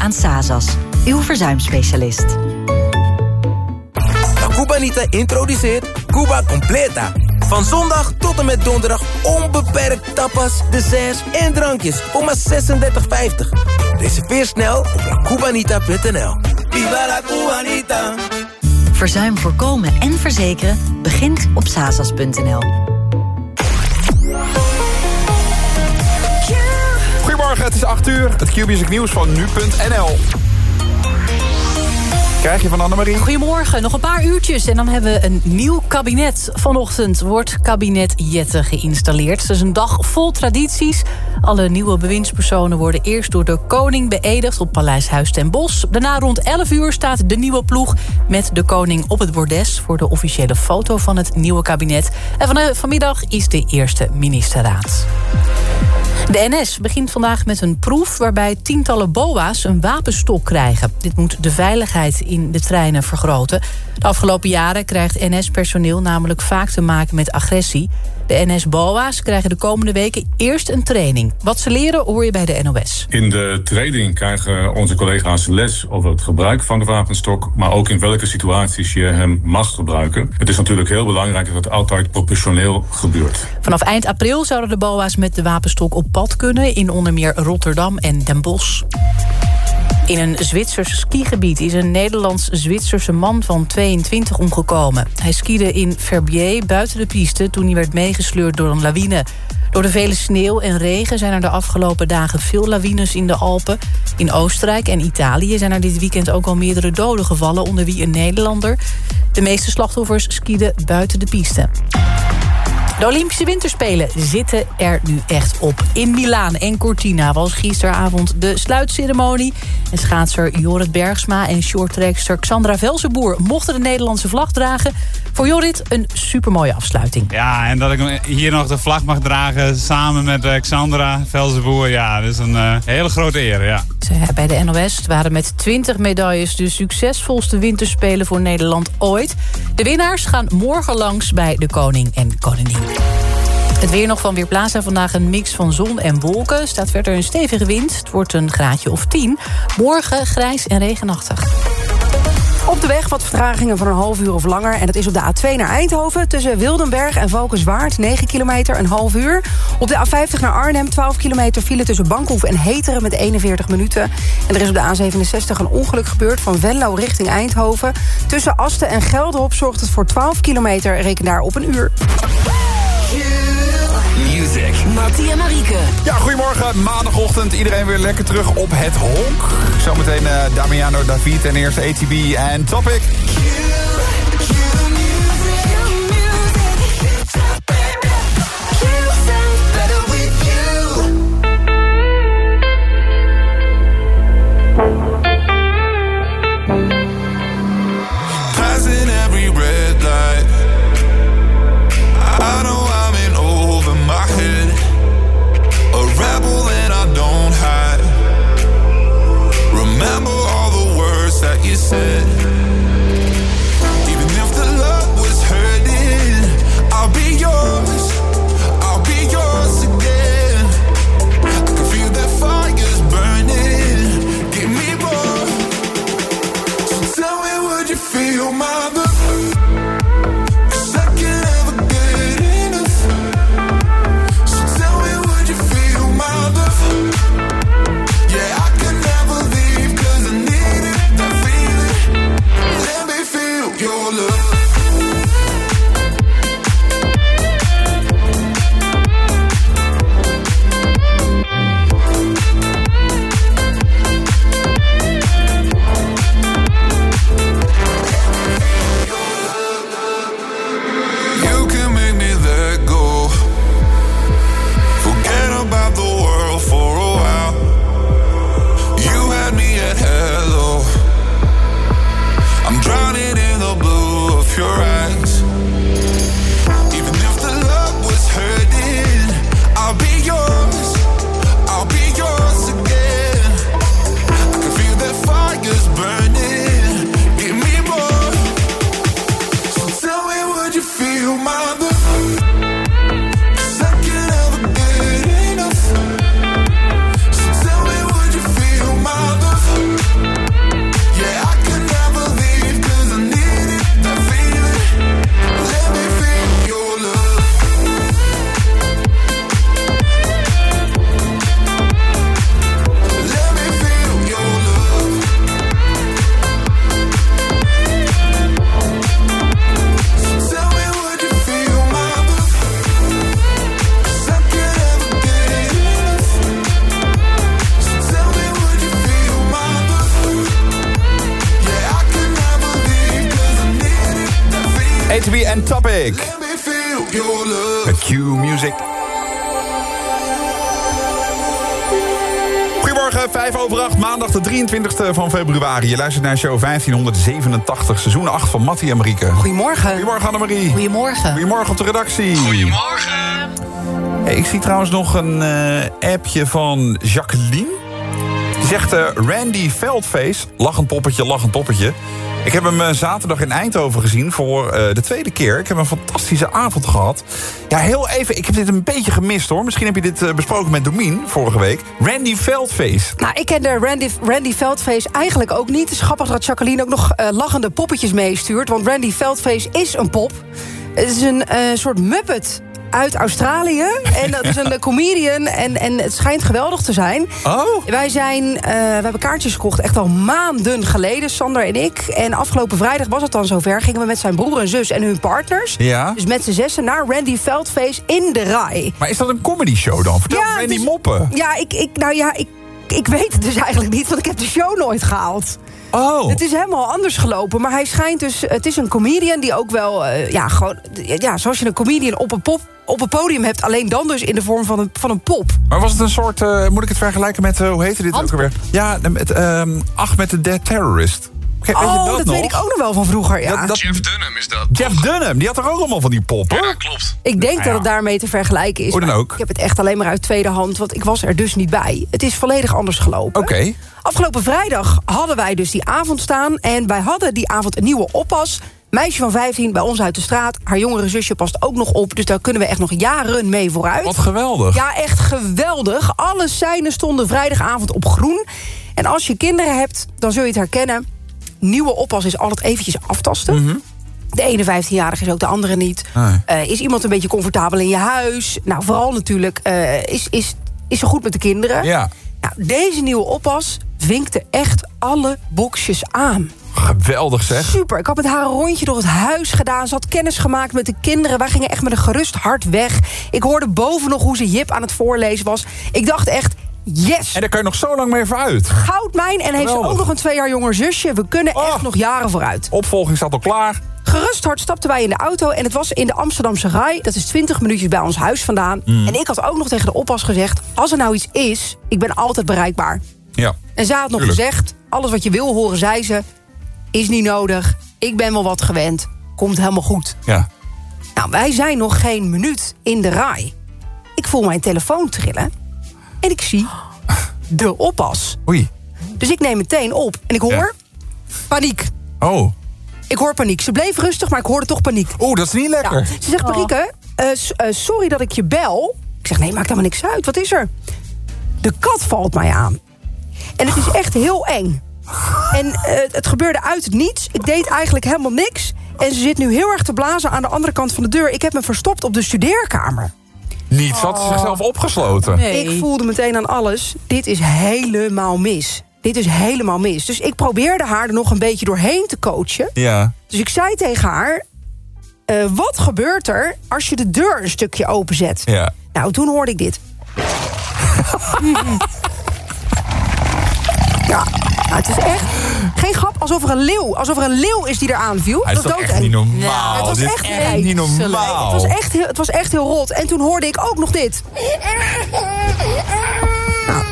aan Sazas, uw verzuimspecialist. Cubanita introduceert Cuba Completa. Van zondag tot en met donderdag onbeperkt tapas, desserts en drankjes voor maar 36,50. Reserveer snel op lacubanita.nl. Viva la Cubanita! Verzuim voorkomen en verzekeren begint op sazas.nl. Goedemorgen, het is 8 uur. Het Q-music nieuws van nu.nl. Krijg je van Annemarie? Goedemorgen, nog een paar uurtjes en dan hebben we een nieuw kabinet. Vanochtend wordt kabinet Jette geïnstalleerd. Het is een dag vol tradities. Alle nieuwe bewindspersonen worden eerst door de koning beëdigd... op Paleis Huis ten Bosch. Daarna rond 11 uur staat de nieuwe ploeg met de koning op het bordes... voor de officiële foto van het nieuwe kabinet. En van, vanmiddag is de eerste ministerraad. De NS begint vandaag met een proef waarbij tientallen BOA's een wapenstok krijgen. Dit moet de veiligheid in de treinen vergroten. De afgelopen jaren krijgt NS-personeel namelijk vaak te maken met agressie. De NS-BOA's krijgen de komende weken eerst een training. Wat ze leren hoor je bij de NOS. In de training krijgen onze collega's les over het gebruik van de wapenstok... maar ook in welke situaties je hem mag gebruiken. Het is natuurlijk heel belangrijk dat het altijd proportioneel gebeurt. Vanaf eind april zouden de BOA's met de wapenstok op pad kunnen... in onder meer Rotterdam en Den Bosch. In een Zwitsers skigebied is een Nederlands-Zwitserse man van 22 omgekomen. Hij skiede in Verbier buiten de piste toen hij werd meegesleurd door een lawine. Door de vele sneeuw en regen zijn er de afgelopen dagen veel lawines in de Alpen. In Oostenrijk en Italië zijn er dit weekend ook al meerdere doden gevallen... onder wie een Nederlander. De meeste slachtoffers skieden buiten de piste. De Olympische Winterspelen zitten er nu echt op. In Milaan en Cortina was gisteravond de sluitceremonie. En schaatser Jorrit Bergsma en shorttrekster Xandra Velzenboer... mochten de Nederlandse vlag dragen. Voor Jorrit een supermooie afsluiting. Ja, en dat ik hier nog de vlag mag dragen samen met eh, Xandra Velzenboer... ja, dat is een uh, hele grote eer, ja. Bij de NOS waren met 20 medailles de succesvolste winterspelen voor Nederland ooit. De winnaars gaan morgen langs bij de koning en koningin. Het weer nog van Weerplaza. Vandaag een mix van zon en wolken. Staat verder een stevige wind. Het wordt een graadje of 10. Morgen grijs en regenachtig. Op de weg wat vertragingen van een half uur of langer. En dat is op de A2 naar Eindhoven. Tussen Wildenberg en Valkenswaard. 9 kilometer, een half uur. Op de A50 naar Arnhem. 12 kilometer file tussen Bankhoef en Heteren met 41 minuten. En er is op de A67 een ongeluk gebeurd van Venlo richting Eindhoven. Tussen Asten en Gelderop zorgt het voor 12 kilometer. Reken daar op een uur. Music. Mattie en Marieke. Ja, goedemorgen. Maandagochtend. Iedereen weer lekker terug op het honk. Zometeen uh, Damiano David en eerst ATB en Topic. My Q Music. Goedemorgen, 5 over 8, maandag de 23e van februari. Je luistert naar show 1587, seizoen 8 van Mattie en Marieke. Goedemorgen. Goedemorgen Annemarie. Goedemorgen. Goedemorgen op de redactie. Goedemorgen. ik zie trouwens nog een eh, appje van Jacqueline. Die zegt eh, Randy Veldface, lachend poppetje, lachend poppetje. Ik heb hem eh, zaterdag in Eindhoven gezien voor eh, de tweede keer. Ik heb een fantastische avond gehad. Ja, heel even, ik heb dit een beetje gemist hoor. Misschien heb je dit eh, besproken met Domien vorige week. Randy Veldface. Nou, ik ken de Randy, Randy Veldface eigenlijk ook niet. Het is grappig dat Jacqueline ook nog lachende poppetjes meestuurt. Want Randy Veldface is een pop. Het is een soort muppet uit Australië. En dat is een comedian. En, en het schijnt geweldig te zijn. Oh? Wij, zijn, eh, we hebben kaartjes gekocht echt al maanden geleden, Sander en ik. En afgelopen vrijdag was het dan zover. Gingen we met zijn broer en zus en hun partners. Ja. Dus met z'n zessen naar Randy Veldface in de rij. Maar is dat een comedy show dan? Vertel Ja, me die is- moppen. Ja, ik, ik, nou ja, ik, ik weet het dus eigenlijk niet, want ik heb de show nooit gehaald. Oh. Het is helemaal anders gelopen, maar hij schijnt dus... Het is een comedian die ook wel, eh, ja, gewoon... Ja, zoals je een comedian op een, pop, op een podium hebt... alleen dan dus in de vorm van een, van een pop. Maar was het een soort, eh, moet ik het vergelijken met, eh, hoe heette dit ook alweer? Ja, met, ehm ach, met de Dead Terrorist. Oh, dat, weet ik ook nog wel van vroeger, ja. Dat- dat- Jeff Dunham is dat. Jeff Dunham, die had er ook allemaal van die poppen. Ja, klopt. Ik denk dat ja. het daarmee te vergelijken is. Hoe dan ook. Ik heb het echt alleen maar uit tweede hand, want ik was er dus niet bij. Het is volledig anders gelopen. Oké. Afgelopen vrijdag hadden wij dus die avond staan. En wij hadden die avond een nieuwe oppas. Meisje van 15 bij ons uit de straat. Haar jongere zusje past ook nog op. Dus daar kunnen we echt nog jaren mee vooruit. Wat geweldig. Ja, echt geweldig. Alle seinen stonden vrijdagavond op groen. En als je kinderen hebt, dan zul je het herkennen. Nieuwe oppas is altijd eventjes aftasten. De ene 15-jarige is ook de andere niet. Mhm. Nee. Eh, is iemand een beetje comfortabel in je huis? Nou, vooral natuurlijk, eh, is, is, is ze goed met de kinderen? Ja. Nou, deze nieuwe oppas vinkte echt alle boxjes aan. Geweldig zeg. Super. Ik had met haar een rondje door het huis gedaan. Ze had kennis gemaakt met de kinderen. Wij gingen echt met een gerust hart weg. Ik hoorde boven nog hoe ze Jip aan het voorlezen was. Ik dacht echt, yes, En daar kan je nog zo lang mee vooruit. goudmijn. En heeft ze ook nog een twee jaar jonger zusje. We kunnen echt nog jaren vooruit. Opvolging staat al klaar. Gerust hart stapten wij in de auto en het was in de Amsterdamse Rai. Dat is 20 minuutjes bij ons huis vandaan. Mm. En ik had ook nog tegen de oppas gezegd... als er nou iets is, ik ben altijd bereikbaar. Ja. En zij had nog Tuurlijk. gezegd... alles wat je wil horen, zei ze... is niet nodig, ik ben wel wat gewend. Komt helemaal goed. Ja. Nou, wij zijn nog geen minuut in de Rai. Ik voel mijn telefoon trillen. En ik zie de oppas. Oei. Dus ik neem meteen op. En ik hoor paniek. Oh. Ik hoor paniek. Ze bleef rustig, maar ik hoorde toch paniek. Oeh, dat is niet lekker. Ja, ze zegt, Marieke, eh, eh, sorry dat ik je bel. Ik zeg, nee, maakt helemaal niks uit. Wat is er? De kat valt mij aan. En het is echt heel eng. En eh, het gebeurde uit het niets. Ik deed eigenlijk helemaal niks. En ze zit nu heel erg te blazen aan de andere kant van de deur. Ik heb me verstopt op de studeerkamer. Niet. Ze had zichzelf opgesloten. Nee. Ik voelde meteen aan alles. Dit is helemaal mis. Dit is helemaal mis. Dus ik probeerde haar er nog een beetje doorheen te coachen. Ja. Dus ik zei tegen haar... eh, wat gebeurt er als je de deur een stukje openzet? Ja. Nou, toen hoorde ik dit. ja, nou, het is echt geen grap. Alsof er een leeuw, alsof er een leeuw is die eraan viel. Hij is Dat was echt niet normaal. Het was Dit echt niet normaal. Het was, echt heel, het was echt heel rot. En toen hoorde ik ook nog dit. Nou,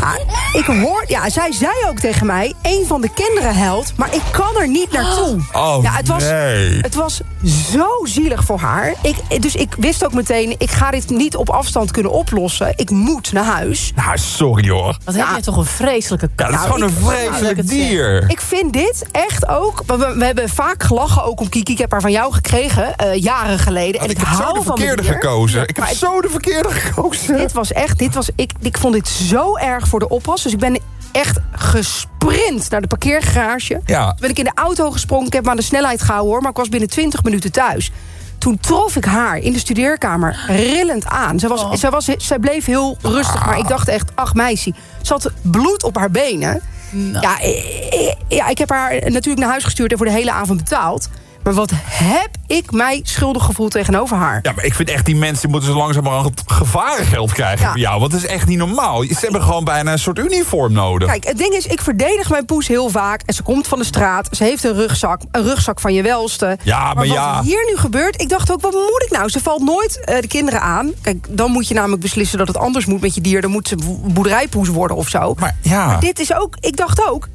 ah, ik hoor, ja, zij zei ook tegen mij, een van de kinderen huilt, maar ik kan er niet naartoe. Oh, ja, het was, nee. het was zo zielig voor haar. Ik, dus ik wist ook meteen, ik ga dit niet op afstand kunnen oplossen. Ik moet naar huis. Nou, sorry hoor. Wat heb je toch een vreselijke Ja, kat. dat is gewoon ik- een vreselijk dier. Ik vind dit echt ook... We, we hebben vaak gelachen ook om Kiki. Ik heb haar van jou gekregen, eh, jaren geleden. En ik ik, heb zo hou de van verkeerde gekozen. Ik heb Maar zo de verkeerde gekozen. Dit was echt, dit was, ik, ik vond dit zo erg voor de oppas. Dus ik ben echt gesprint naar de parkeergarage. Ja. Toen ben ik in de auto gesprongen. Ik heb maar de snelheid gehouden hoor. Maar ik was binnen 20 minuten thuis. Toen trof ik haar in de studeerkamer rillend aan. Zij, was, Oh. zij, was, zij bleef heel rustig. Maar ik dacht echt, ach meisje. Ze had bloed op haar benen. Nou. Ja, eh, eh, ja, ik heb haar natuurlijk naar huis gestuurd... en voor de hele avond betaald. Maar wat heb ik mij schuldig gevoeld tegenover haar. Ja, maar ik vind echt die mensen moeten zo langzamerhand gevarengeld krijgen Ja. van jou. Want dat is echt niet normaal. Ze hebben gewoon bijna een soort uniform nodig. Kijk, het ding is, ik verdedig mijn poes heel vaak. En ze komt van de straat. Ze heeft een rugzak. Een rugzak van je welste. Ja, maar wat ja. hier nu gebeurt, ik dacht ook, wat moet ik nou? Ze valt nooit eh, de kinderen aan. Kijk, dan moet je namelijk beslissen dat het anders moet met je dier. Dan moet ze bo- boerderijpoes worden of zo. Maar ja. dit is ook, ik dacht ook,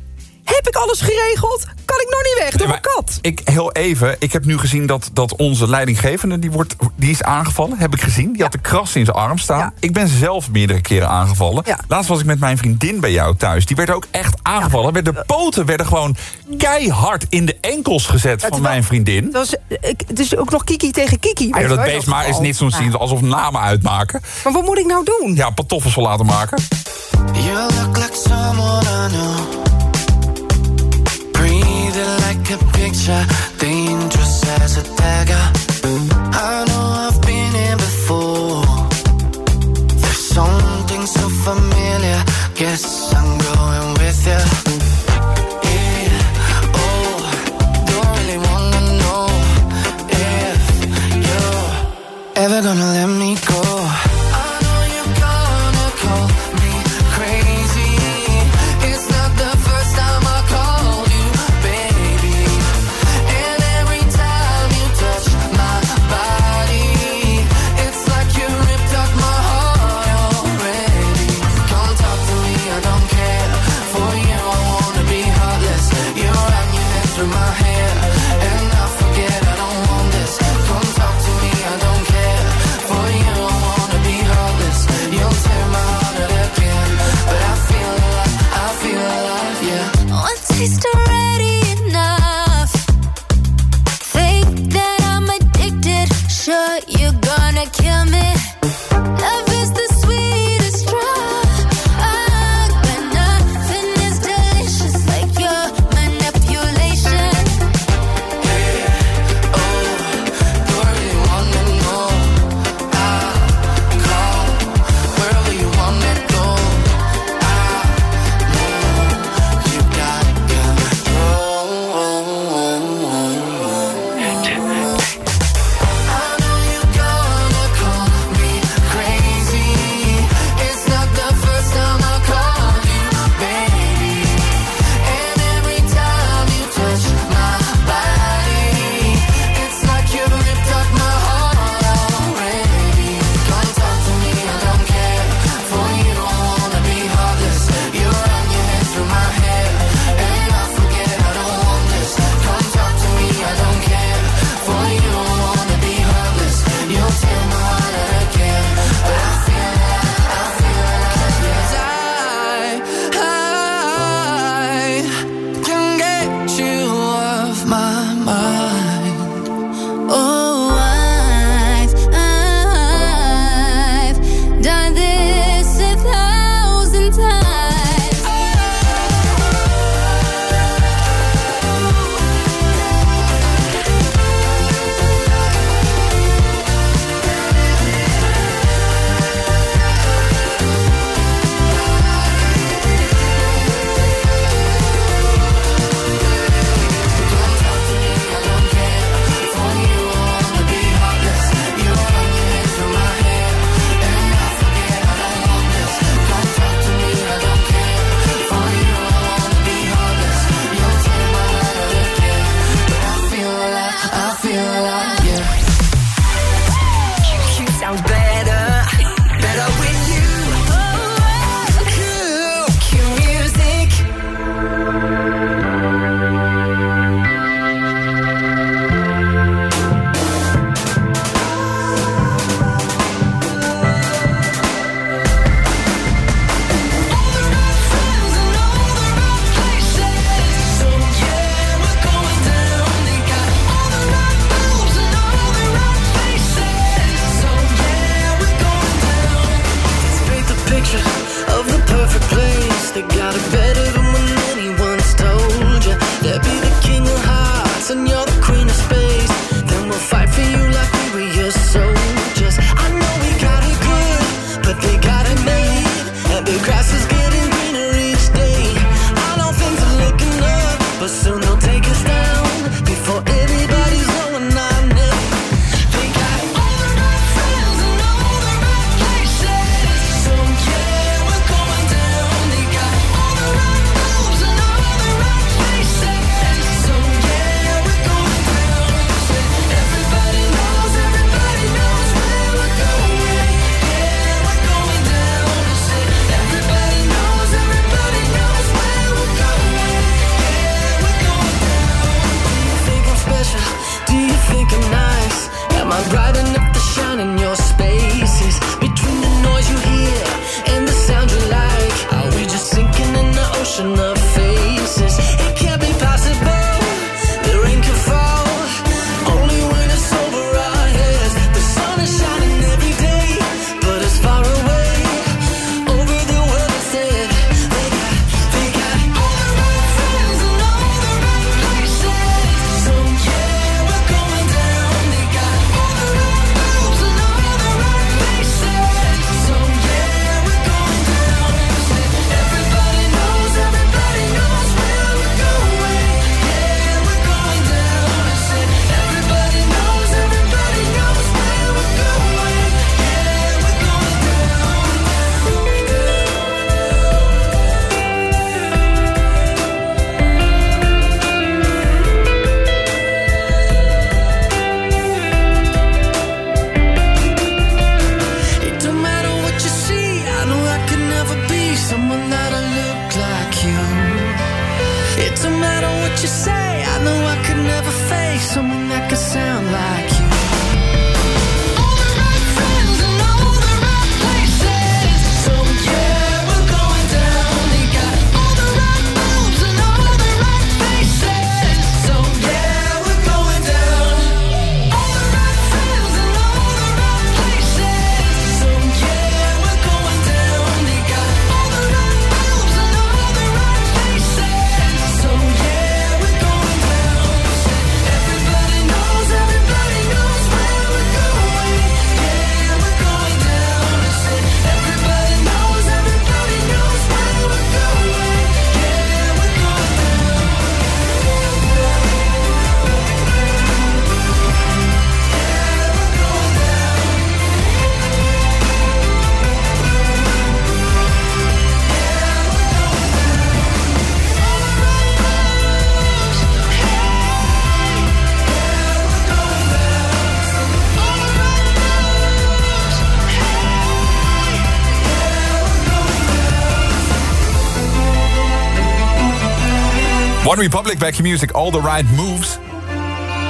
heb ik alles geregeld? Kan ik nog niet weg door Nee, mijn maar kat? Ik, heel even, ik heb nu gezien dat, dat onze leidinggevende... Die, wordt, die is aangevallen, heb ik gezien. Die had de kras in zijn arm staan. Ja. Ik ben zelf meerdere keren aangevallen. Ja. Laatst was ik met mijn vriendin bij jou thuis. Die werd ook echt aangevallen. Werd De poten werden gewoon keihard in de enkels gezet van mijn vriendin. Dat is, ik, het is ook nog Kiki tegen Kiki. Ah, je dat beest maar is niet zo'n zien alsof namen uitmaken. Maar wat moet ik nou doen? Ja, pantoffels wel laten maken. You look like someone I know. Someone One Republic, Back Your Music, All the Right Moves.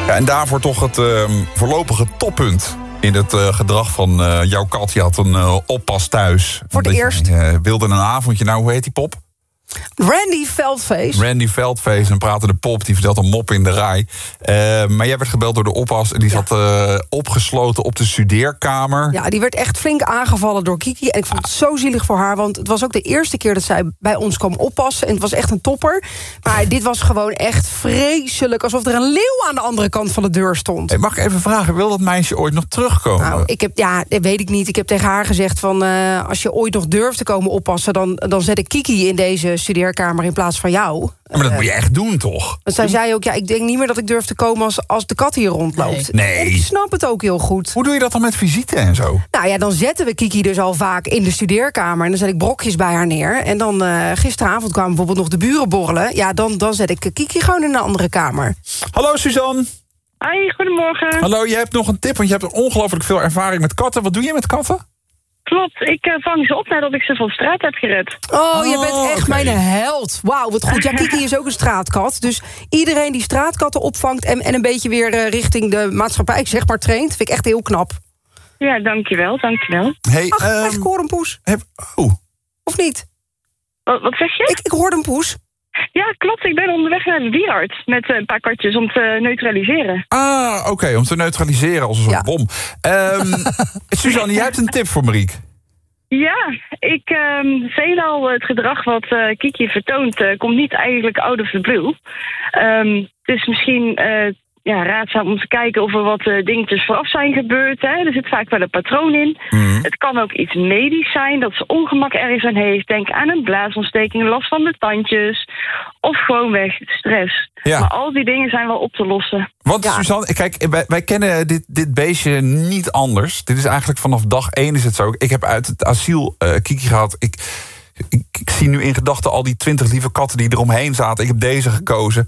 Ja, en daarvoor toch het ehm, voorlopige toppunt in het eh, gedrag van eh, jouw kat. Je had een eh, oppas thuis. Voor het je, eerst. wilde een avondje. Nou, hoe heet die pop? Randy Veldface. Randy Veldfeest, een pratende pop. Die vertelt een mop in de rij. Eh, maar jij werd gebeld door de oppas. En die zat eh, opgesloten op de studeerkamer. Ja, die werd echt flink aangevallen door Kiki. En ik vond het zo zielig voor haar, want het was ook de eerste keer dat zij bij ons kwam oppassen. En het was echt een topper. Maar dit was gewoon echt vreselijk. Alsof er een leeuw aan de andere kant van de deur stond. Hey, mag ik even vragen, wil dat meisje ooit nog terugkomen? Nou, ik heb, ja, dat weet ik niet. Ik heb tegen haar gezegd van... eh, als je ooit nog durft te komen oppassen... dan, dan zet ik Kiki in deze studeerkamer in plaats van jou. Maar dat moet je echt doen, toch? Want zij zei ook, ja, ik denk niet meer dat ik durf te komen... als, als de kat hier rondloopt. Nee. En ik snap het ook heel goed. Hoe doe je dat dan met visite en zo? Nou ja, dan zetten we Kiki dus al vaak in de studeerkamer... en dan zet ik brokjes bij haar neer. En dan eh, gisteravond kwamen bijvoorbeeld nog de buren borrelen. Ja, dan, dan zet ik Kiki gewoon in een andere kamer. Hallo Suzanne. Hoi, goedemorgen. Hallo, jij hebt nog een tip, want je hebt ongelooflijk veel ervaring met katten. Wat doe je met katten? Klopt, ik eh, vang ze op nadat ik ze van straat heb gered. Oh, je bent echt mijn held. Wauw, wat goed. Ja, Kiki is ook een straatkat. Dus iedereen die straatkatten opvangt... en, en een beetje weer eh, richting de maatschappij, zeg maar, traint... vind ik echt heel knap. Ja, dankjewel, dankjewel. Hey, Ach, ehm, echt, ik hoor een poes. heb, oh, Of niet? Wat, wat zeg je? Ik, ik hoorde een poes. Ja, klopt, ik ben onderweg naar de dierarts met eh, een paar katjes om te neutraliseren. ah, oké, om te neutraliseren als een soort Ja. bom. Ehm Suzanne, jij hebt een tip voor Mariek. Ja, ik ehm veelal het gedrag wat eh, Kiki vertoont eh, komt niet eigenlijk out of the blue. Ehm, het is misschien eh, ja, raadzaam om te kijken of er wat eh, dingetjes vooraf zijn gebeurd. Hè. Er zit vaak wel een patroon in. Het kan ook iets medisch zijn, dat ze ongemak ergens aan heeft. Denk aan een blaasontsteking, last van de tandjes. Of gewoonweg stress. Ja. Maar al die dingen zijn wel op te lossen. Want Suzanne, kijk, wij, wij kennen dit, dit beestje niet anders. Dit is eigenlijk vanaf dag één is het zo. Ik heb uit het asiel eh, Kiki gehad. Ik, ik, ik zie nu in gedachten al die twintig lieve katten die eromheen zaten. Ik heb deze gekozen.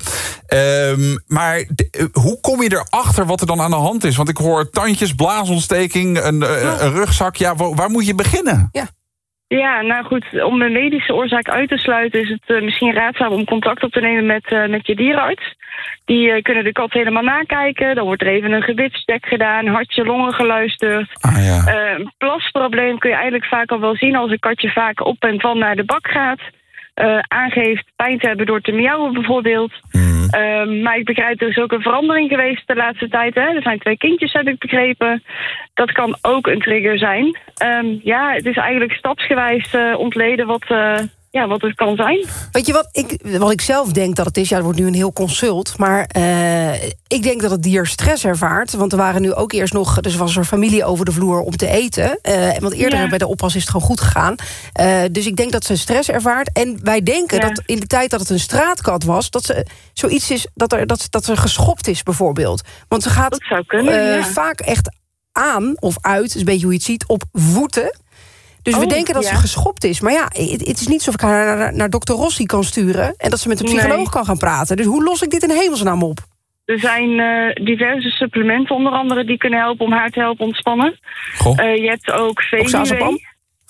Ehm, maar de- eh, hoe kom je erachter wat er dan aan de hand is? Want ik hoor tandjes, blaasontsteking, een, eh, een rugzak. Ja, wa- waar moet je beginnen? Ja, nou goed, om een medische oorzaak uit te sluiten is het eh, misschien raadzaam om contact op te nemen met, eh, met je dierenarts. Die eh, kunnen de kat helemaal nakijken. Dan wordt er even een gebitscheck gedaan, hartje, longen geluisterd. Ah ja. Een plasprobleem kun je eigenlijk vaak al wel zien als een katje vaak op en van naar de bak gaat. Eh, aangeeft pijn te hebben door te miauwen bijvoorbeeld. Ehm, maar ik begrijp, er is ook een verandering geweest de laatste tijd. Hè? Er zijn twee kindjes, heb ik begrepen. Dat kan ook een trigger zijn. Ehm, ja, het is eigenlijk stapsgewijs eh, ontleden wat, eh, ja, wat het kan zijn. Weet je wat ik, wat ik zelf denk dat het is? Ja, het wordt nu een heel consult. Maar eh, ik denk dat het dier stress ervaart. Want er waren nu ook eerst nog... Dus was er familie over de vloer om te eten. Eh, want eerder Ja. bij de oppas is het gewoon goed gegaan. Eh, dus ik denk dat ze stress ervaart. En wij denken Ja. dat in de tijd dat het een straatkat was... dat ze zoiets is dat er, dat, dat er geschopt is bijvoorbeeld. Want ze gaat Dat zou kunnen, ja. vaak echt aan of uit... is een beetje hoe je het ziet, op voeten... Dus we Oh, denken dat ja. ze geschopt is. Maar ja, het, het is niet zo of ik haar naar, naar dokter Rossi kan sturen... en dat ze met een psycholoog Nee. kan gaan praten. Dus hoe los ik dit in hemelsnaam op? Er zijn eh, diverse supplementen onder andere die kunnen helpen om haar te helpen ontspannen. Goh. Eh, je hebt ook Oxazepam?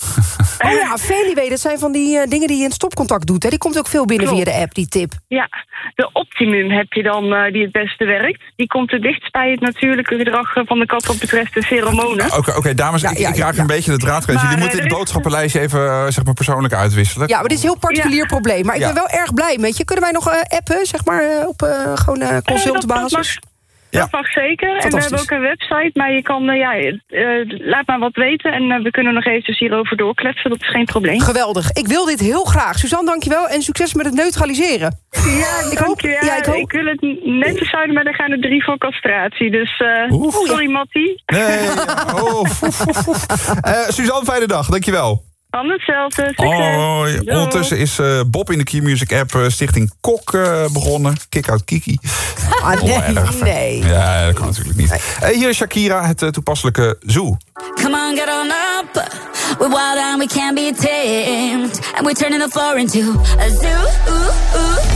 Veluwe. Oh ja, Feliway, dat zijn van die eh, dingen die je in het stopcontact doet. Hè? Die komt ook veel binnen Klopt. via de app, die tip. Ja, de Optimum heb je dan eh, die het beste werkt. Die komt het dichtst bij het natuurlijke gedrag eh, van de kat wat betreft de pheromonen. Oké, oké, dames, Ja, ik, ja, ik raak ja. een beetje de draad. Maar, Jullie moeten het boodschappenlijstje even zeg maar, persoonlijk uitwisselen. Ja, maar dit is een heel particulier Ja. probleem. Maar ik Ja. ben wel erg blij met je. Kunnen wij nog eh, appen, zeg maar, op eh, gewoon dat, dat, consultbasis? Dat mag zeker. En we hebben ook een website, maar je kan, eh, ja, eh, laat maar wat weten. En eh, we kunnen nog eventjes hierover doorkletsen, dat is geen probleem. Geweldig. Ik wil dit heel graag. Suzanne, dankjewel. En succes met het neutraliseren. Ja, Ik hoop- je. Ja, ja, ik hoop- ik wil het netjes houden, maar dan gaan er drie voor castratie. Dus eh, Oef. sorry Mattie. Nee, oh. Eh, Suzanne, fijne dag. Dankjewel. Van hetzelfde. Hoi. Doei. Ondertussen is eh, Bob in de Key Music app eh, Stichting Kok eh, begonnen. Kick out Kiki. Ah, nee, Oh, erg. nee. Ja, dat kan natuurlijk niet. Eh, hier is Shakira, het toepasselijke Zoo. Come on, get on up. We're wild and we can't be tamed. And we're turning the floor into a zoo. Ooh, ooh.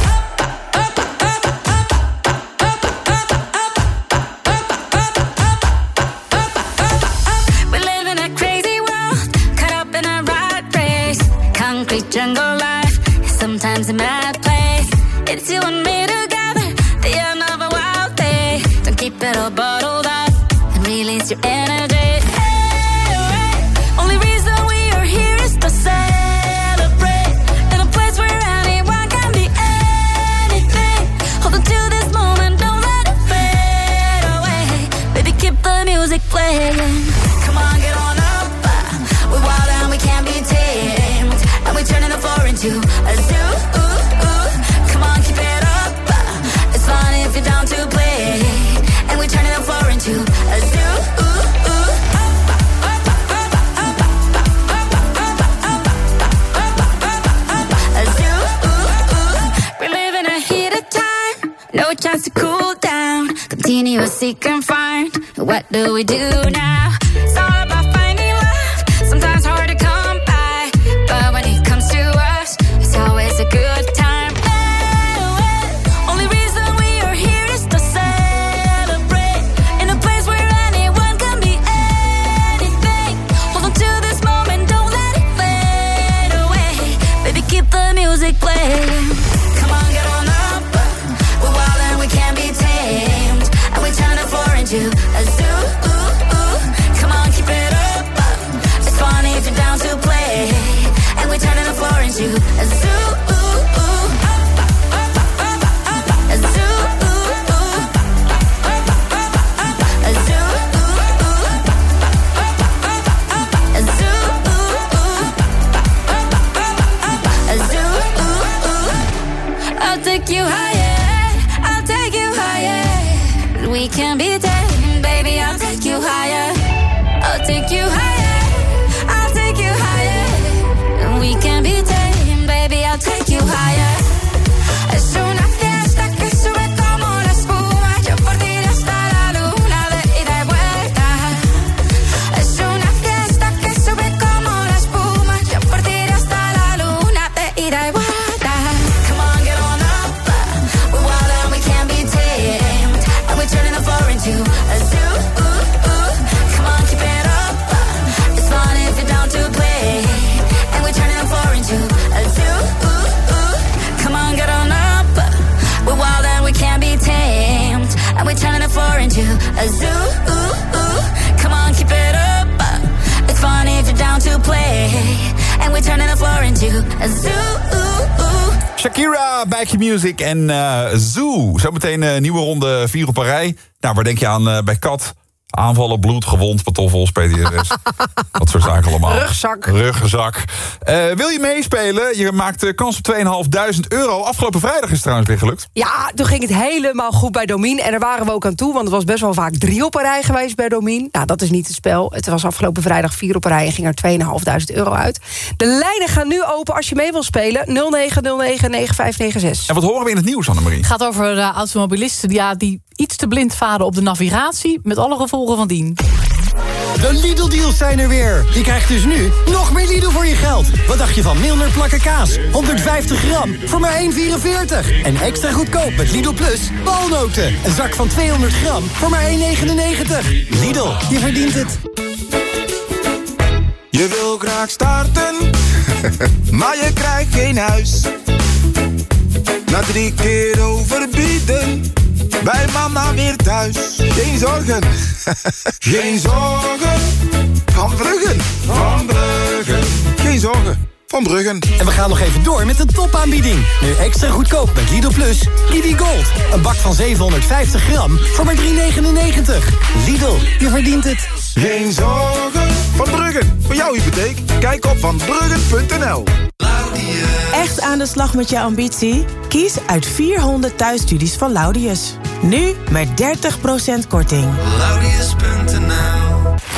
Concrete jungle life, sometimes a chance to cool down. Continuously confined. What do we do now? Zoo. Zometeen een nieuwe ronde vier op een rij. Nou, waar denk je aan eh, bij Kat? Aanvallen, bloed, gewond, patoffels, PTSS. dat soort zaken allemaal. Rugzak. Rugzak. Eh, wil je meespelen? Je maakt kans op 2.500 euro. Afgelopen vrijdag is het trouwens weer gelukt. Ja, toen ging het helemaal goed bij Domien. En daar waren we ook aan toe, want het was best wel vaak drie op een rij geweest bij Domien. Nou, dat is niet het spel. Het was afgelopen vrijdag vier op een rij en ging er 2.500 euro uit. De lijnen gaan nu open als je mee wil spelen. 0909-9596. En wat horen we in het nieuws, Annemarie? Het gaat over de automobilisten ja, die iets te blind varen op de navigatie... met alle gevolgen van dien. De Lidl-deals zijn er weer. Je krijgt dus nu nog meer Lidl voor je geld. Wat dacht je van Milner plakken kaas? 150 gram voor maar 1,44. En extra goedkoop met Lidl Plus walnoten. Een zak van 200 gram voor maar 1,99. Lidl, je verdient het. Je wil graag starten, maar je krijgt geen huis. Na drie keer overbieden, bij mama weer thuis. Geen zorgen, geen zorgen. Van Bruggen, van Bruggen. Geen zorgen, van Bruggen. En we gaan nog even door met de topaanbieding. Nu extra goedkoop met Lidl Plus. Lidl Gold. Een bak van 750 gram voor maar 3,99. Lidl, je verdient het. Geen zorgen, van Bruggen. Voor jouw hypotheek, kijk op vanbruggen.nl. Echt aan de slag met je ambitie? Kies uit 400 thuisstudies van Laudius. Nu met 30% korting.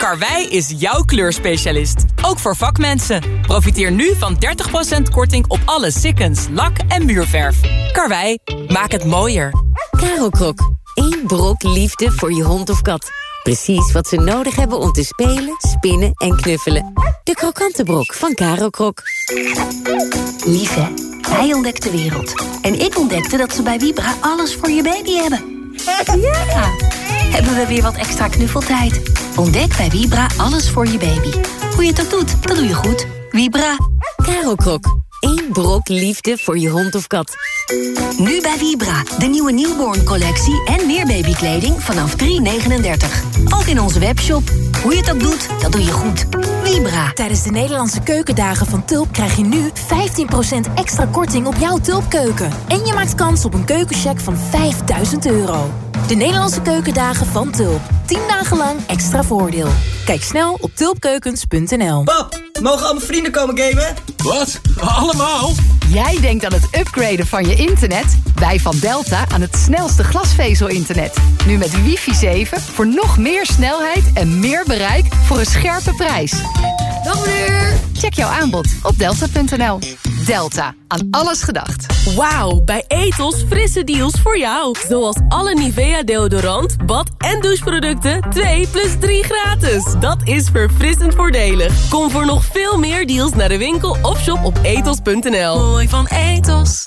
Karwei is jouw kleurspecialist. Ook voor vakmensen. Profiteer nu van 30% korting op alle sikkens, lak en muurverf. Karwei, maak het mooier. Krok. Eén brok liefde voor je hond of kat. Precies wat ze nodig hebben om te spelen, spinnen en knuffelen. De krokante brok van Krok. Lief hè? Hij ontdekt de wereld. En ik ontdekte dat ze bij Vibra alles voor je baby hebben. Ja! Hebben we weer wat extra knuffeltijd. Ontdek bij Vibra alles voor je baby. Hoe je het ook doet, dat doe je goed. Vibra. Krok. Eén brok liefde voor je hond of kat. Nu bij Vibra, de nieuwe newborn collectie en meer babykleding vanaf 3,39. Ook in onze webshop. Hoe je het ook doet, dat doe je goed. Vibra. Tijdens de Nederlandse keukendagen van Tulp krijg je nu 15% extra korting op jouw Tulpkeuken. En je maakt kans op een keukencheck van 5000 euro. De Nederlandse keukendagen van Tulp. 10 dagen lang extra voordeel. Kijk snel op tulpkeukens.nl. Pap, mogen al mijn vrienden komen gamen? Wat? Jij denkt aan het upgraden van je internet? Wij van Delta aan het snelste glasvezel-internet. Nu met wifi 7 voor nog meer snelheid en meer bereik voor een scherpe prijs. Dag meneer! Check jouw aanbod op delta.nl. Delta, aan alles gedacht. Wauw, bij Etos frisse deals voor jou. Zoals alle Nivea deodorant, bad en doucheproducten 2 plus 3 gratis. Dat is verfrissend voordelig. Kom voor nog veel meer deals naar de winkel of shop op etos.nl. Mooi van Etos.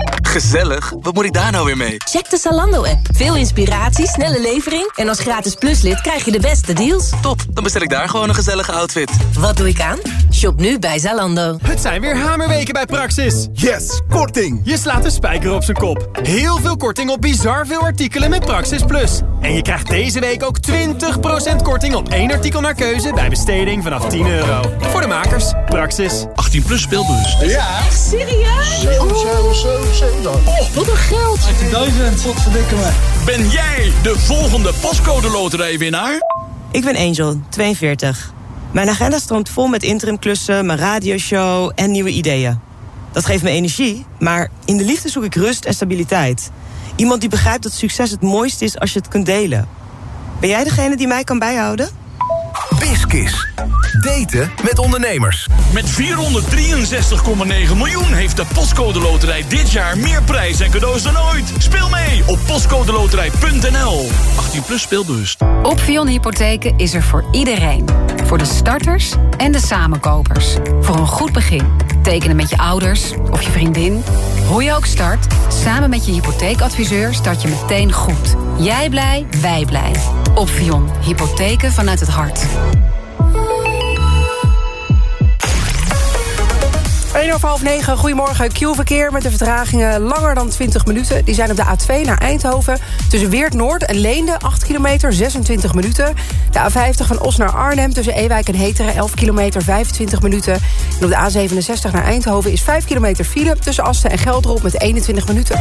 Gezellig? Wat moet ik daar nou weer mee? Check de Zalando-app. Veel inspiratie, snelle levering... en als gratis pluslid krijg je de beste deals. Top, dan bestel ik daar gewoon een gezellige outfit. Wat doe ik aan? Shop nu bij Zalando. Het zijn weer hamerweken bij Praxis. Yes, korting! Je slaat de spijker op zijn kop. Heel veel korting op bizar veel artikelen met Praxis Plus. En je krijgt deze week ook 20% korting op één artikel naar keuze... bij besteding vanaf 10 euro. Voor de makers, Praxis. 18 plus speelbus. Ja. Echt serieus? 7, 7, 7, 7. Oh, wat een geld. 18.000, wat verdikken me. Ben jij de volgende pascode loterijwinnaar? Ik ben Angel, 42. Mijn agenda stroomt vol met interimklussen, mijn radioshow en nieuwe ideeën. Dat geeft me energie, maar in de liefde zoek ik rust en stabiliteit. Iemand die begrijpt dat succes het mooiste is als je het kunt delen. Ben jij degene die mij kan bijhouden? Biskis. Daten met ondernemers. Met 463,9 miljoen heeft de Postcode Loterij dit jaar meer prijs en cadeaus dan ooit. Speel mee op postcodeloterij.nl. 18 plus speelbewust. Opvion Hypotheken is er voor iedereen. Voor de starters en de samenkopers. Voor een goed begin. Tekenen met je ouders of je vriendin. Hoe je ook start, samen met je hypotheekadviseur start je meteen goed. Jij blij, wij blij. Opvion Hypotheken vanuit het hart. 1 over half 9, goedemorgen. Q-verkeer met de vertragingen langer dan 20 minuten. Die zijn op de A2 naar Eindhoven. Tussen Weert Noord en Leende, 8 kilometer, 26 minuten. De A50 van Os naar Arnhem tussen Ewijk en Heteren, 11 kilometer, 25 minuten. En op de A67 naar Eindhoven is 5 kilometer file... tussen Asten en Gelderop met 21 minuten.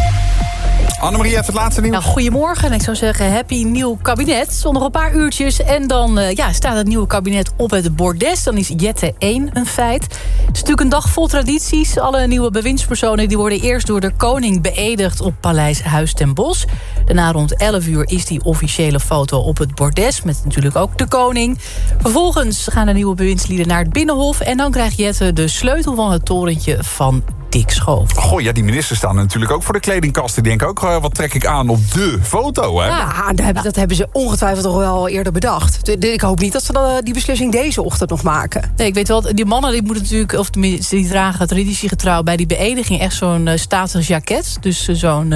Annemarie heeft het laatste nieuws. Nou, goedemorgen. En ik zou zeggen, happy nieuw kabinet. Zonder een paar uurtjes. En dan eh, ja, staat het nieuwe kabinet op het bordes. Dan is Jette 1 een feit. Het is natuurlijk een dag vol tradities. Alle nieuwe bewindspersonen die worden eerst door de koning beëdigd... op Paleis Huis ten Bosch. Daarna rond 11 uur is die officiële foto op het bordes... met natuurlijk ook de koning. Vervolgens gaan de nieuwe bewindslieden naar het Binnenhof... en dan krijgt Jette de sleutel van het torentje van Schoof. Goh, ja, die ministers staan natuurlijk ook voor de kledingkast. Die denken ook, eh, wat trek ik aan op de foto, hè? Ja, dat hebben, dat hebben ze ongetwijfeld toch wel al eerder bedacht. Ik hoop niet dat ze dan, eh, die beslissing deze ochtend nog maken. Nee, ik weet wel, die mannen die moeten natuurlijk, of tenminste, die dragen traditiegetrouw bij die beëdiging echt zo'n eh, statig jacket. Dus zo'n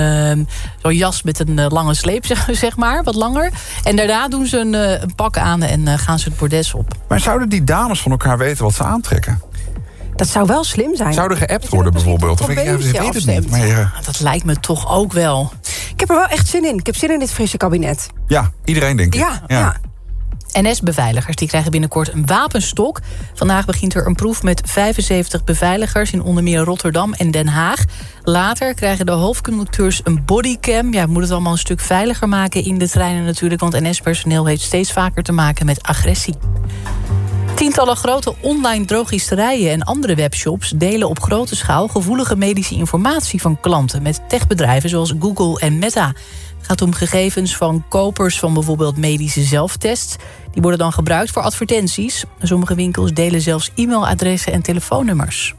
zo'n jas met een lange sleep, zeg, zeg maar, wat langer. En daarna doen ze een, een pak aan en gaan ze het bordes op. Maar zouden die dames van elkaar weten wat ze aantrekken? Dat zou wel slim zijn. Zou er geappt worden bijvoorbeeld? Of ik, weet het niet. Maar ja, Dat lijkt me toch ook wel. Ik heb er wel echt zin in. Ik heb zin in dit frisse kabinet. ja, iedereen denk ik. Ja, ja. NS-beveiligers die krijgen binnenkort een wapenstok. Vandaag begint er een proef met 75 beveiligers... in onder meer Rotterdam en Den Haag. Later krijgen de hoofdconducteurs een bodycam. Ja, moet het allemaal een stuk veiliger maken in de treinen natuurlijk... want NS-personeel heeft steeds vaker te maken met agressie. Tientallen grote online drogisterijen en andere webshops delen op grote schaal gevoelige medische informatie van klanten met techbedrijven zoals Google en Meta. Het gaat om gegevens van kopers van bijvoorbeeld medische zelftests. Die worden dan gebruikt voor advertenties. Sommige winkels delen zelfs e-mailadressen en telefoonnummers.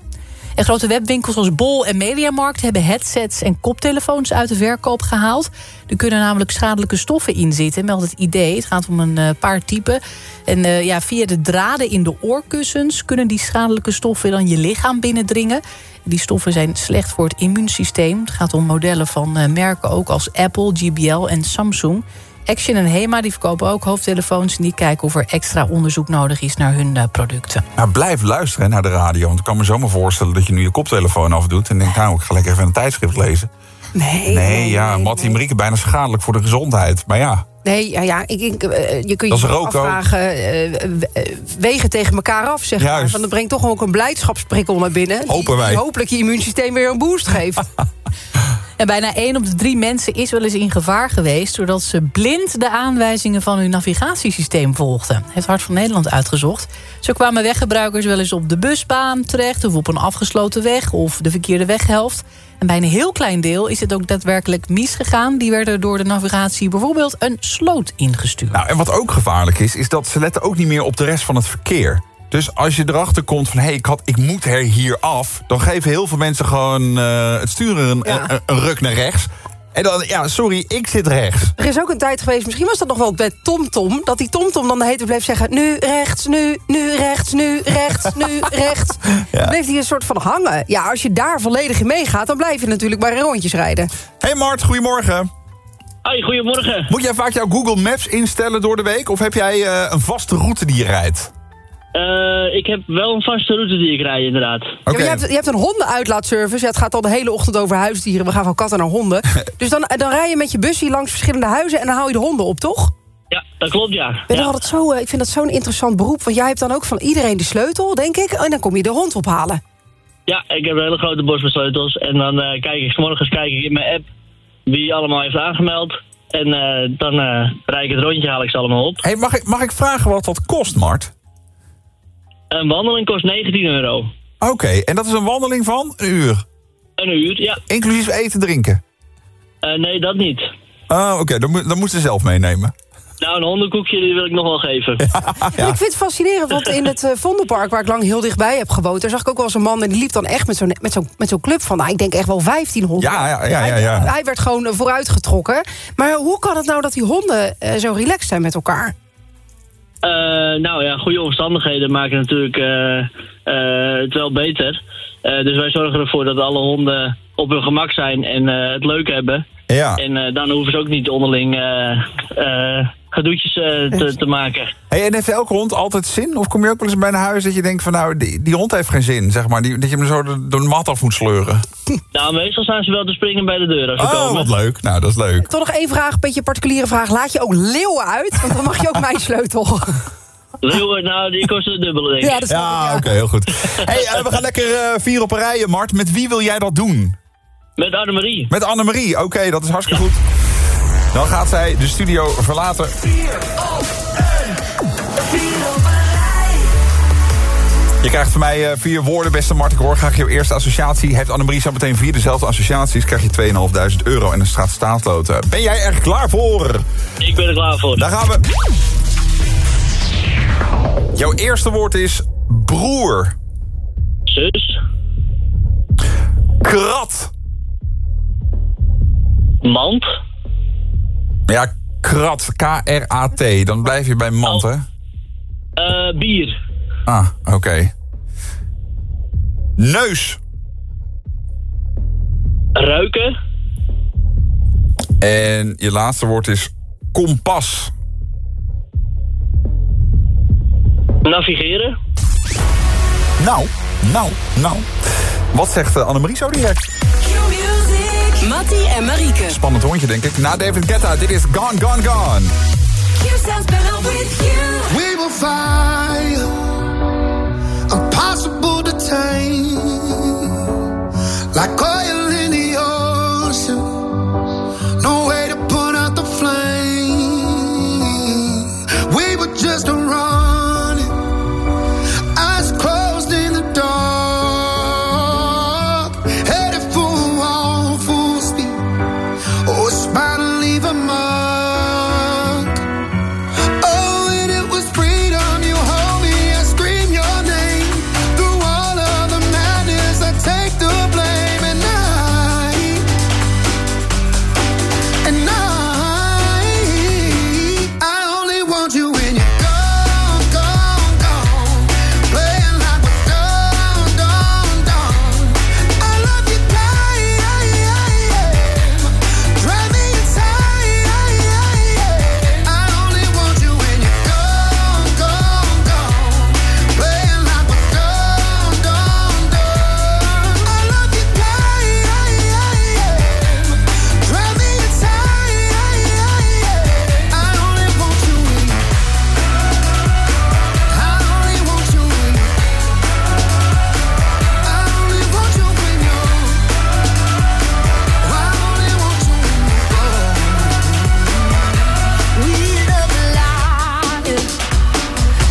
En grote webwinkels als Bol en Mediamarkt hebben headsets en koptelefoons uit de verkoop gehaald. Er kunnen namelijk schadelijke stoffen in zitten, meldt het idee. Het gaat om een eh, paar typen. En eh, ja, via de draden in de oorkussens kunnen die schadelijke stoffen dan je lichaam binnendringen. Die stoffen zijn slecht voor het immuunsysteem. Het gaat om modellen van eh, merken ook als Apple, GBL en Samsung. Action en Hema die verkopen ook hoofdtelefoons... en die kijken of er extra onderzoek nodig is naar hun eh, producten. Nou, blijf luisteren naar de radio. Want ik kan me zomaar voorstellen dat je nu je koptelefoon afdoet... en denkt, nou, ik ga lekker even een tijdschrift lezen. Nee, Nee, ja, Mattie en Marieke, bijna schadelijk voor de gezondheid. Maar ja, Nee, ja, ja ik, ik, eh, je kunt je afvragen, eh, wegen tegen elkaar af, zeg maar. Juist. Want dat brengt toch ook een blijdschapsprikkel naar binnen. die- Hopen wij. Die hopelijk je immuunsysteem weer een boost geeft. En bijna één op de drie mensen is wel eens in gevaar geweest... doordat ze blind de aanwijzingen van hun navigatiesysteem volgden. Heeft Hart van Nederland uitgezocht. Zo kwamen weggebruikers wel eens op de busbaan terecht... of op een afgesloten weg of de verkeerde weghelft. En bij een heel klein deel is het ook daadwerkelijk misgegaan. Die werden door de navigatie bijvoorbeeld een sloot ingestuurd. Nou, en wat ook gevaarlijk is, is dat ze letten ook niet meer op de rest van het verkeer. Dus als je erachter komt van, hé, hey, ik, had- ik moet er hier af... dan geven heel veel mensen gewoon eh, het sturen een, een, een ruk naar rechts. En dan, ja, sorry, ik zit rechts. Er is ook een tijd geweest, misschien was dat nog wel bij TomTom... dat die TomTom dan de hele tijd bleef zeggen... nu rechts, nu, nu rechts, nu rechts, nu rechts. Dan bleef hij een soort van hangen. Ja, als je daar volledig in meegaat... dan blijf je natuurlijk maar in rondjes rijden. Hey Mart, goedemorgen. Hoi, goedemorgen. Moet jij vaak jouw Google Maps instellen door de week... of heb jij eh, een vaste route die je rijdt? Eh, ik heb wel een vaste route die ik rijd, inderdaad. Ja, maar je, hebt, je hebt een hondenuitlaatservice. Ja, het gaat al de hele ochtend over huisdieren. We gaan van katten naar honden. dus dan, dan rij je met je busje langs verschillende huizen... en dan hou je de honden op, toch? Ja, dat klopt, ja. Ik, ben ja. altijd zo, eh, ik vind dat zo'n interessant beroep. Want jij hebt dan ook van iedereen de sleutel, denk ik. En dan kom je de hond ophalen. Ja, ik heb een hele grote bos met sleutels. En dan eh, kijk ik, 's morgens kijk ik in mijn app wie allemaal heeft aangemeld. En eh, dan eh rijd ik het rondje, haal ik ze allemaal op. Hey, mag, ik, mag ik vragen wat dat kost, Mart? Een wandeling kost 19 euro. Oké, en dat is een wandeling van een uur? Een uur, ja. Inclusief eten, drinken? Eh, nee, dat niet. Ah, oké, dan, moet- dan moet ze zelf meenemen. Nou, een hondenkoekje die wil ik nog wel geven. En ik vind het fascinerend, want in het eh, Vondelpark... waar ik lang heel dichtbij heb gewoond... daar zag ik ook wel eens een man en die liep dan echt met zo'n met zo'n met zo'n club van... nou, ik denk echt wel 15 honden. Ja, ja, ja, ja, ja. Hij, hij werd gewoon vooruitgetrokken. Maar hoe kan het nou dat die honden eh, zo relaxed zijn met elkaar? Eh, nou ja, goede omstandigheden maken natuurlijk eh, eh, het wel beter. Dus wij zorgen ervoor dat alle honden op hun gemak zijn en het leuk hebben. Ja. En eh, dan hoeven ze ook niet onderling eh, eh, gedoetjes te, te maken. Hey, en heeft elke hond altijd zin? Of kom je ook wel eens bij een huis dat je denkt van nou, die, die hond heeft geen zin, zeg maar. Die, dat je hem zo door de mat af moet sleuren. Nou, meestal staan ze wel te springen bij de deur als ze Oh, komen. wat leuk. Nou, dat is leuk. Toch nog één vraag, een beetje een particuliere vraag. Laat je ook leeuwen uit? Want dan mag je ook mijn sleutel. Leeuwen, nou, die kosten het dubbele, denk ik. Ja, Ja, oké, heel goed. Hey, we gaan lekker eh vier op een rijden, Mart. Met wie wil jij dat doen? Met Annemarie. Met Annemarie. Oké, dat is hartstikke goed. Dan gaat zij de studio verlaten. Je krijgt van mij eh, vier woorden, beste Mart. Ik hoor graag jouw eerste associatie. Heeft Annemarie zo meteen vier dezelfde associaties... krijg je 2.500 euro en een straat staatsloten. Ben jij er klaar voor? Ik ben er klaar voor. Daar gaan we. Jouw eerste woord is broer. Zus. Krat. Mand. Ja, krat. K-R-A-T. Dan blijf je bij mand, hè? Eh, bier. Ah, oké. Neus. Ruiken. En je laatste woord is kompas. Navigeren. Nou, nou, nou. Wat zegt uh, Annemarie zo direct? Mattie en Marieke. Spannend hondje, denk ik. Na David Guetta, dit is Gone, Gone, Gone. We will fire, impossible to tame, like oil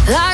Like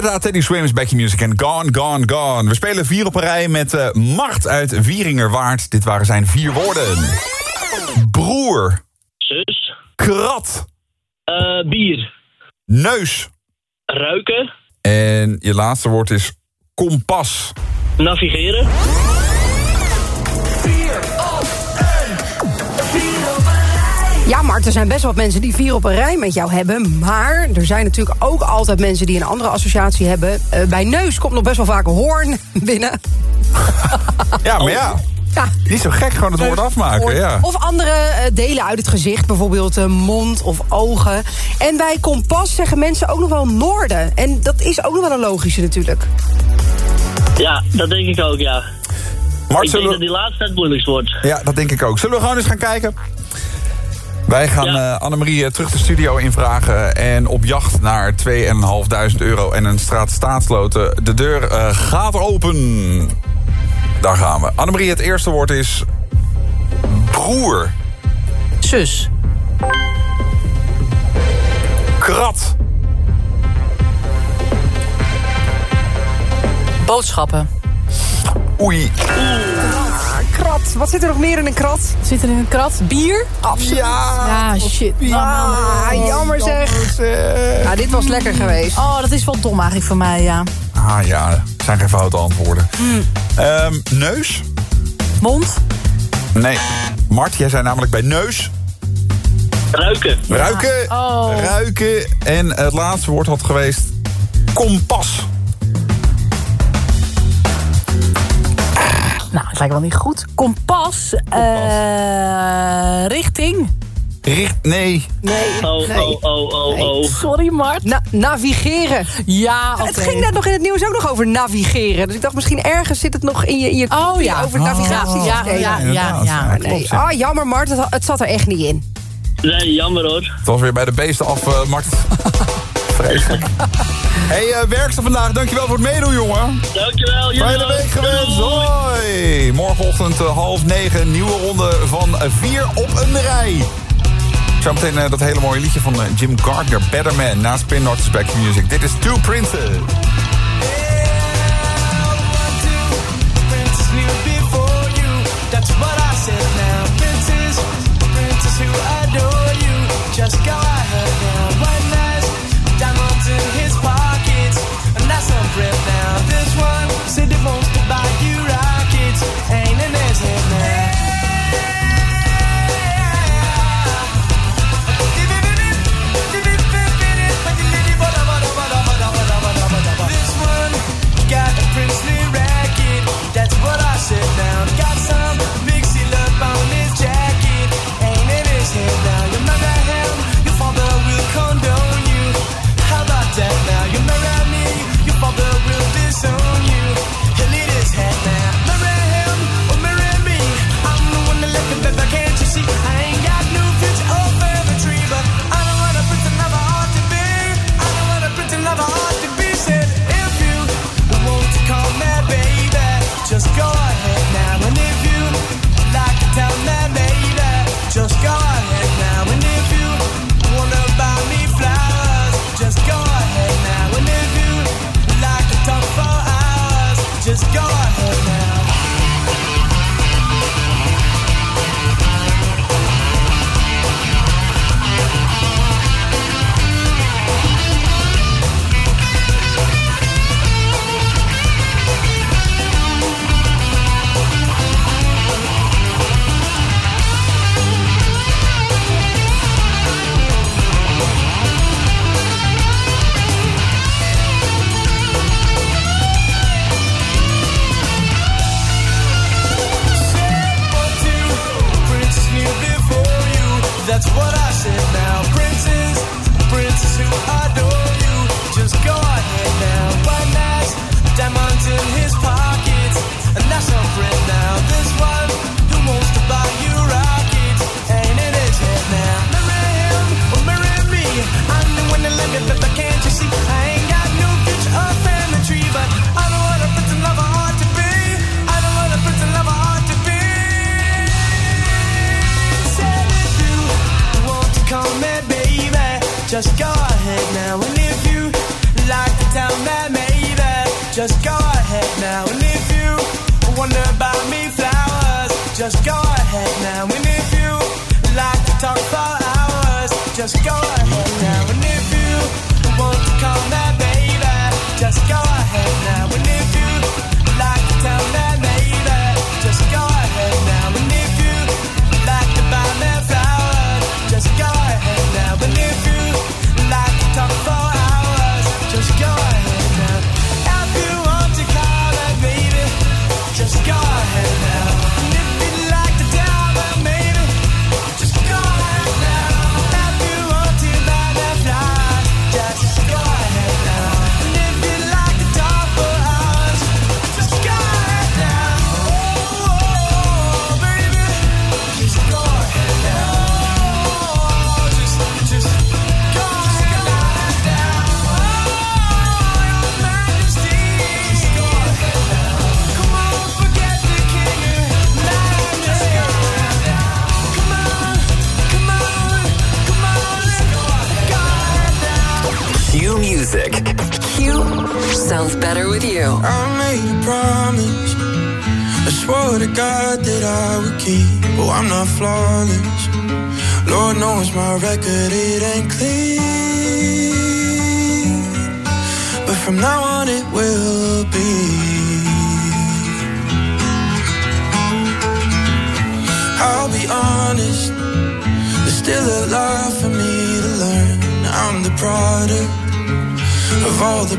Guetta, Teddy Swims, Becky Music en Gone, Gone, Gone. We spelen vier op een rij met eh, Mart uit Wieringerwaard. Dit waren zijn vier woorden. Broer. Zus. Krat. Eh, bier. Neus. Ruiken. En je laatste woord is kompas. Navigeren. Ja, Mart, er zijn best wat mensen die vier op een rij met jou hebben. Maar er zijn natuurlijk ook altijd mensen die een andere associatie hebben. Eh, bij neus komt nog best wel vaak hoorn binnen. Ja, maar ja. Ja. Niet zo gek gewoon het woord afmaken, Hoorn. ja. Of andere eh, delen uit het gezicht, bijvoorbeeld eh, mond of ogen. En bij kompas zeggen mensen ook nog wel noorden. En dat is ook nog wel een logische natuurlijk. Ja, dat denk ik ook, ja. Mart, ik denk we- dat die laatste het moeilijkst wordt. Ja, dat denk ik ook. Zullen we gewoon eens gaan kijken? Wij gaan eh Annemarie eh, terug de studio invragen... en op jacht naar 2.500 euro en een straat staatsloten. De deur eh, gaat open. Daar gaan we. Annemarie, het eerste woord is... broer. Zus. Krat. Boodschappen. Oei. Krat. Wat zit er nog meer in een krat? Zit er in een krat? Bier? Absoluut. Ja, shit. Ah, jammer zeg. Ja, dit was lekker geweest. Oh, dat is wel dom eigenlijk voor mij, ja. Ah ja, het zijn geen foute antwoorden. Ehm, neus? Mond? Nee. Mart, jij zei namelijk bij neus. Ruiken. Ruiken. Oh. Ruiken. En het laatste woord had geweest... kompas. Nou, het lijkt wel niet goed. Kompas. eh, richting. Richt, nee. Nee. Oh, nee. oh, oh, oh, oh. Sorry, Mart. Na- navigeren. Ja, oké. Het ging net nog in het nieuws ook nog over navigeren. Dus ik dacht misschien ergens zit het nog in je, in je Oh, ja. over het Oh. Ja, ja, ja, ja. Nee. Ah, jammer Mart, het, het zat er echt niet in. Nee, jammer hoor. Het was weer bij de beesten af, eh, Mart. Vreselijk. hey, eh werkster vandaag. Dankjewel voor het meedoen, jongen. Dankjewel, jullie Fijne week gewenst. Hoi. Morgenochtend eh, half negen. Nieuwe ronde van vier op een rij. Zometeen eh, dat hele mooie liedje van Jim Gardner, Better Man. Naast Pin North Back to Music. Dit is Two Princes. Princess knew before you. That's what I said now. Princess, princess who adore you. Just go ahead now. This one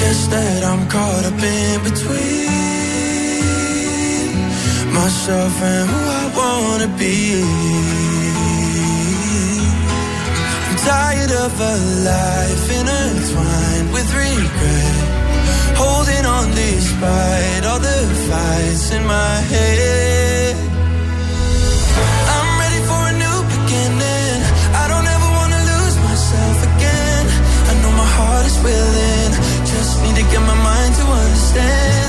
Guess that I'm caught up in between myself and who I wanna be. I'm tired of a life intertwined with regret. Holding on despite all the fights in my head. I'm ready for a new beginning. I don't ever wanna lose myself again. I know my heart is willing. Understand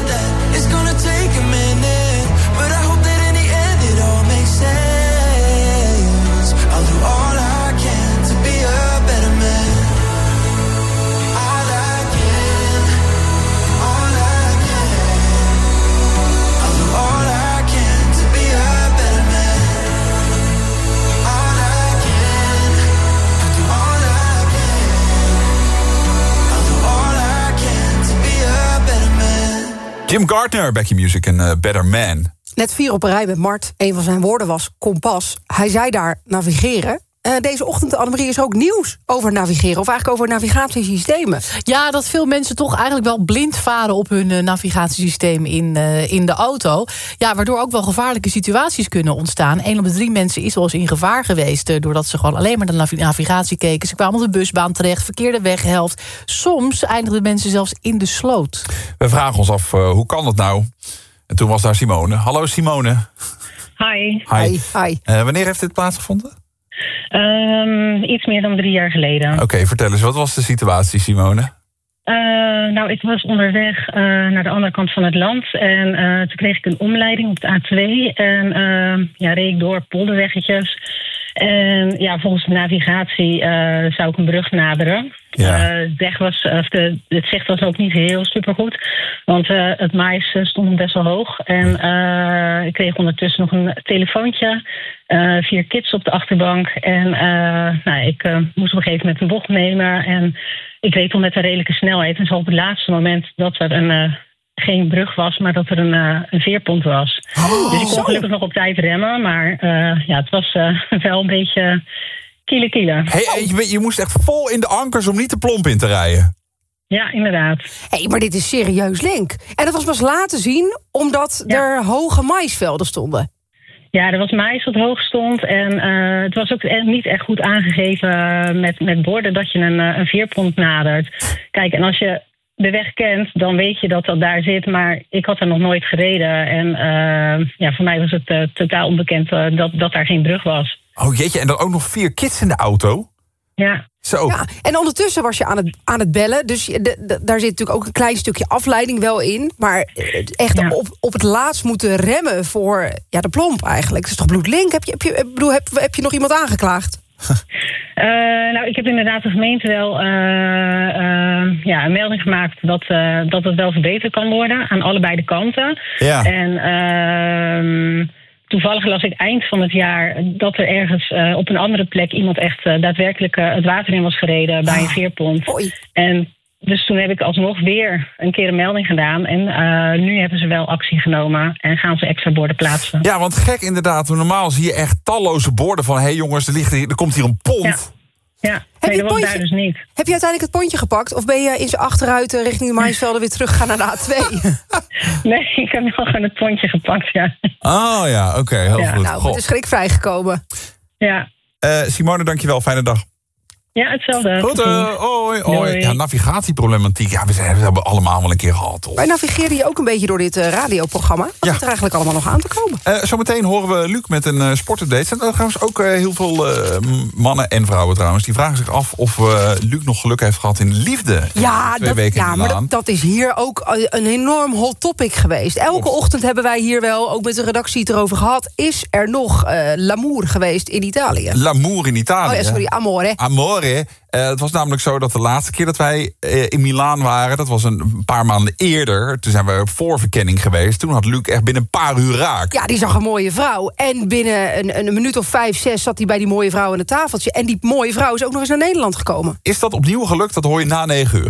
Jim Gardner, Becky Music en eh, Better Man. Net vier op een rij met Mart. Een van zijn woorden was kompas. Hij zei daar navigeren. Eh, deze ochtend, Annemarie, is ook nieuws over navigeren. Of eigenlijk over navigatiesystemen. Ja, dat veel mensen toch eigenlijk wel blind varen op hun eh, navigatiesysteem in, eh, in de auto. Ja, waardoor ook wel gevaarlijke situaties kunnen ontstaan. Een op de drie mensen is wel eens in gevaar geweest... doordat ze gewoon alleen maar de navi- navigatie keken. Ze kwamen op de busbaan terecht, verkeerde weghelft. Soms eindigden mensen zelfs in de sloot. We vragen ons af, hoe kan dat nou? En toen was daar Simone. Hallo Simone. Hi. Hi. Hi. Eh, wanneer heeft dit plaatsgevonden? Ehm, iets meer dan drie jaar geleden. Oké, vertel eens, wat was de situatie, Simone? Eh, nou, ik was onderweg eh, naar de andere kant van het land. En eh, toen kreeg ik een omleiding op de A2. En ja, reed ik door polderweggetjes. En ja, volgens de navigatie eh, zou ik een brug naderen. Ja. Eh, weg was, of de, het zicht was ook niet heel supergoed. Want eh, het mais stond best wel hoog. En ik kreeg ondertussen nog een telefoontje. vier kids op de achterbank. En nou, ik moest op een gegeven moment een bocht nemen. En ik reed al met een redelijke snelheid. En zo op het laatste moment dat er een, geen brug was, maar dat er een, eh, een veerpont was. dus ik kon gelukkig nog op tijd remmen, maar eh, ja, het was eh, wel een beetje kiele kiele. Hey, hey, je, je moest echt vol in de ankers om niet te plomp in te rijden. Ja, inderdaad. Hé, maar dit is serieus link. En dat was pas laten zien omdat er hoge maisvelden stonden. Ja, er was mais wat hoog stond. En eh, het was ook niet echt goed aangegeven met, met borden dat je een, een veerpont nadert. Kijk, en als je de weg kent, dan weet je dat dat daar zit. Maar ik had er nog nooit gereden. En eh, ja, voor mij was het eh, totaal onbekend eh, dat, dat daar geen brug was. Oh jeetje, en dan ook nog vier kids in de auto? Ja. Zo. Ja, en ondertussen was je aan het, aan het bellen. Dus je- de- de- daar zit natuurlijk ook een klein stukje afleiding wel in. Maar echt op, op het laatst moeten remmen voor ja, de plomp eigenlijk. Dat is toch bloedlink? Heb je, heb je, ik bedoel, heb, heb je nog iemand aangeklaagd? Eh, nou, ik heb inderdaad de gemeente wel eh, eh, ja, een melding gemaakt dat, dat het wel verbeterd kan worden aan allebei de kanten. Ja. En ehm, toevallig las ik eind van het jaar dat er ergens op een andere plek iemand echt daadwerkelijk het water in was gereden bij een veerpont. En dus toen heb ik alsnog weer een keer een melding gedaan. En eh, nu hebben ze wel actie genomen en gaan ze extra borden plaatsen. Ja, want gek inderdaad. Normaal zie je echt talloze borden van... hé hey jongens, er, ligt hier, er komt hier een pomp. Ja. Ja, Heb je het daar dus niet. Heb je uiteindelijk het pontje gepakt? Of ben je in zijn achteruit eh, richting de maisvelden weer teruggegaan naar de A2? Nee, ik heb nog gewoon het pontje gepakt, ja. Oh ja, oké, heel Ja, goed. nou, met de schrik vrijgekomen. Ja, Eh, Simone, dankjewel. Fijne dag. Ja hetzelfde. Goed, eh, hoi, hoi. Ja, navigatieproblematiek. Ja, we zijn- we hebben allemaal wel een keer gehad, toch? Wij navigeren je ook een beetje door dit eh, radioprogramma. Wat zit er eigenlijk allemaal nog aan te komen? Eh, zometeen horen we Luc met een uh, sportupdate. Er er trouwens ook eh, heel veel eh, mannen en vrouwen trouwens... die vragen zich af of eh, Luc nog geluk heeft gehad in liefde. Ja, Twee dat, weken in ja maar dat, dat is hier ook een enorm hot topic geweest. Elke ochtend hebben wij hier wel, ook met de redactie het erover gehad... is er nog eh l'amour geweest in Italië? L'amour in Italië. Oh ja, sorry, amore. Amore. Eh, het was namelijk zo dat de laatste keer dat wij eh, in Milaan waren... dat was een paar maanden eerder. Toen zijn we op voorverkenning geweest. Toen had Luc echt binnen een paar uur raak. Ja, die zag een mooie vrouw. En binnen een, een minuut of vijf, zes zat hij bij die mooie vrouw aan het tafeltje. En die mooie vrouw is ook nog eens naar Nederland gekomen. Is dat opnieuw gelukt? Dat hoor je na negen uur.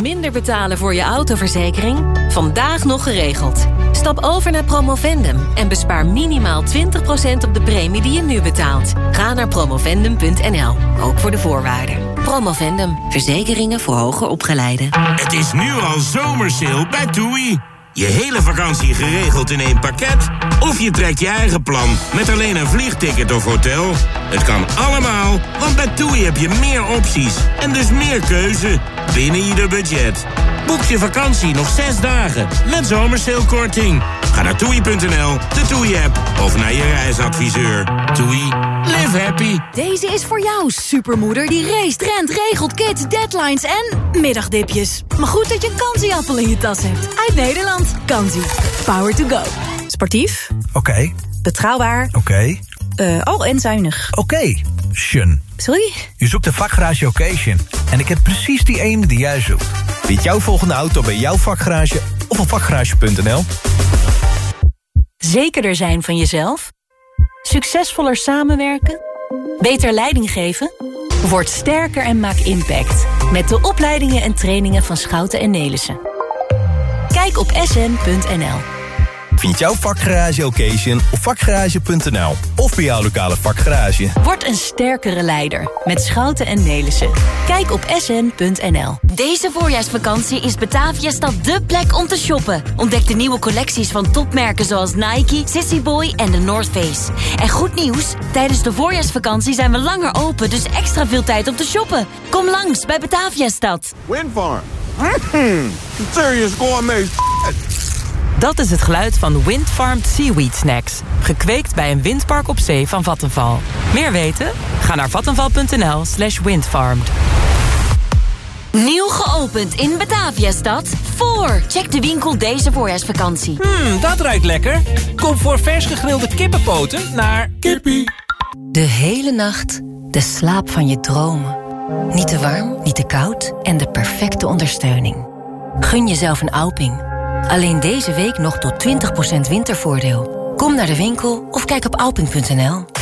Minder betalen voor je autoverzekering? Vandaag nog geregeld. Stap over naar Promovendum en bespaar minimaal 20% op de premie die je nu betaalt. Ga naar promovendum.nl, ook voor de voorwaarden. Promovendum, verzekeringen voor hoger opgeleiden. Het is nu al zomersale bij TUI. Je hele vakantie geregeld in één pakket? Of je trekt je eigen plan met alleen een vliegticket of hotel? Het kan allemaal, want bij TUI heb je meer opties en dus meer keuze binnen ieder budget. Boek je vakantie nog zes dagen met zomersalekorting. Ga naar toei.nl, de TUI-app of naar je reisadviseur. TUI, live happy. Deze is voor jou, supermoeder die race, rent, regelt, kids, deadlines en middagdipjes. Maar goed dat je een kansieappel in je tas hebt. Uit Nederland. Kansie. Power to go. Sportief. Oké. Betrouwbaar. Oké. Eh, oh, en zuinig. Oké. Shun. Sorry? Je zoekt een vakgarage occasion. En ik heb precies die ene die jij zoekt. Vind jouw volgende auto bij jouw vakgarage of op vakgarage.nl. Zekerder zijn van jezelf? Succesvoller samenwerken? Beter leiding geven? Word sterker en maak impact. Met de opleidingen en trainingen van Schouten en Nelissen. Kijk op sn.nl. Vind jouw vakgarage occasion op vakgarage.nl. Of bij jouw lokale vakgarage. Word een sterkere leider met Schouten en Nelissen. Kijk op sn.nl. Deze voorjaarsvakantie is Bataviastad dé plek om te shoppen. Ontdek de nieuwe collecties van topmerken zoals Nike, Sissy Boy en The North Face. En goed nieuws, tijdens de voorjaarsvakantie zijn we langer open... dus extra veel tijd om te shoppen. Kom langs bij Bataviastad. Windfarm. Mm, serious gourmet Dat is het geluid van Windfarmed Seaweed Snacks. Gekweekt bij een windpark op zee van Vattenval. Meer weten? Ga naar vattenval.nl slash windfarmed. Nieuw geopend in Bataviastad. Voor. Check de winkel deze voorjaarsvakantie. Hmm, dat ruikt lekker. Kom voor vers gegrilde kippenpoten naar Kippie. De hele nacht de slaap van je dromen. Niet te warm, niet te koud en de perfecte ondersteuning. Gun jezelf een Alping. Alleen deze week nog tot 20% wintervoordeel. Kom naar de winkel of kijk op alping.nl.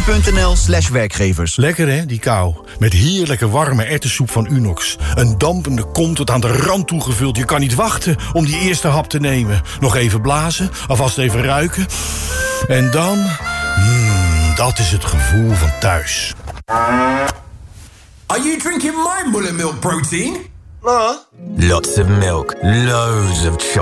tempoteam.nl slash werkgevers. Lekker hè, die kou. Met heerlijke warme ertessoep van Unox. Een dampende kom tot aan de rand toegevuld. Je kan niet wachten om die eerste hap te nemen. Nog even blazen, alvast even ruiken. En dan... Mmm, dat is het gevoel van thuis. Are you drinking my mullet milk protein? Lots of milk, loads of chocolate.